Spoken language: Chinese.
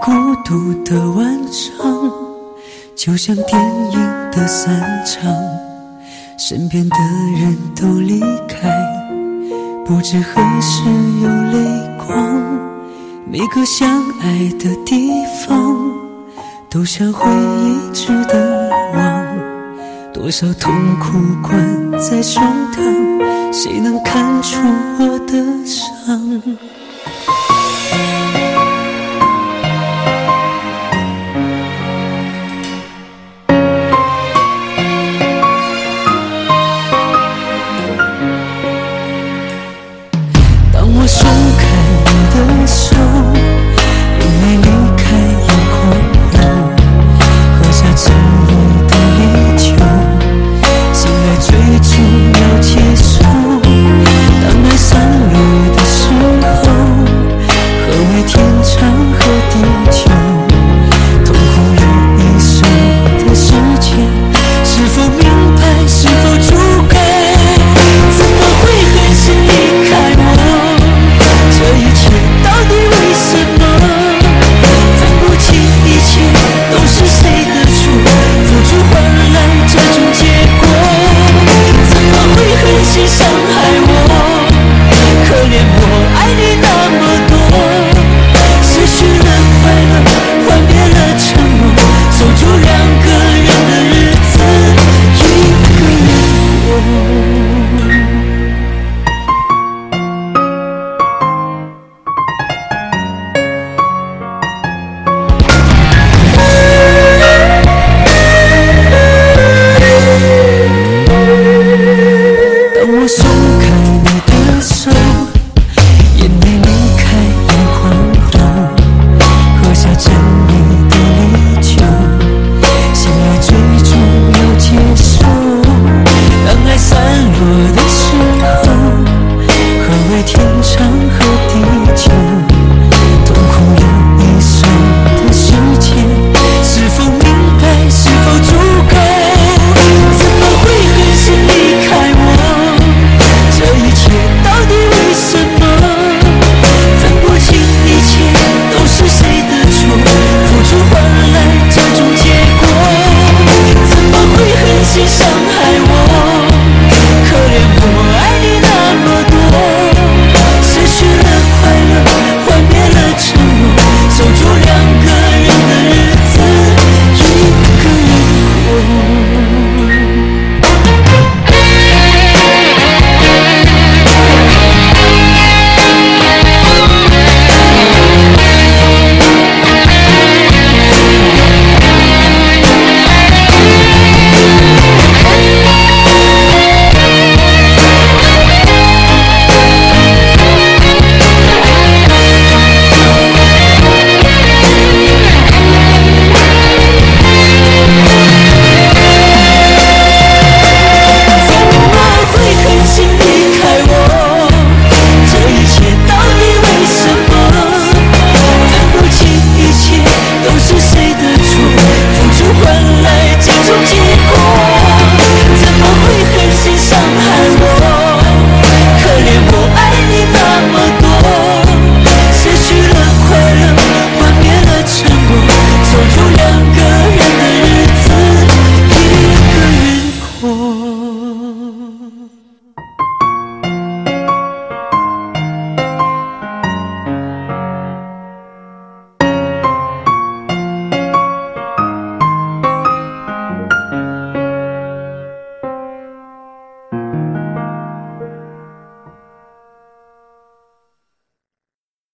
孤独的晚上就像电影的散场，身边的人都离开，不知何时有泪光。每个相爱的地方都像回忆，值得忘。多少痛苦关在胸膛，谁能看出我的伤？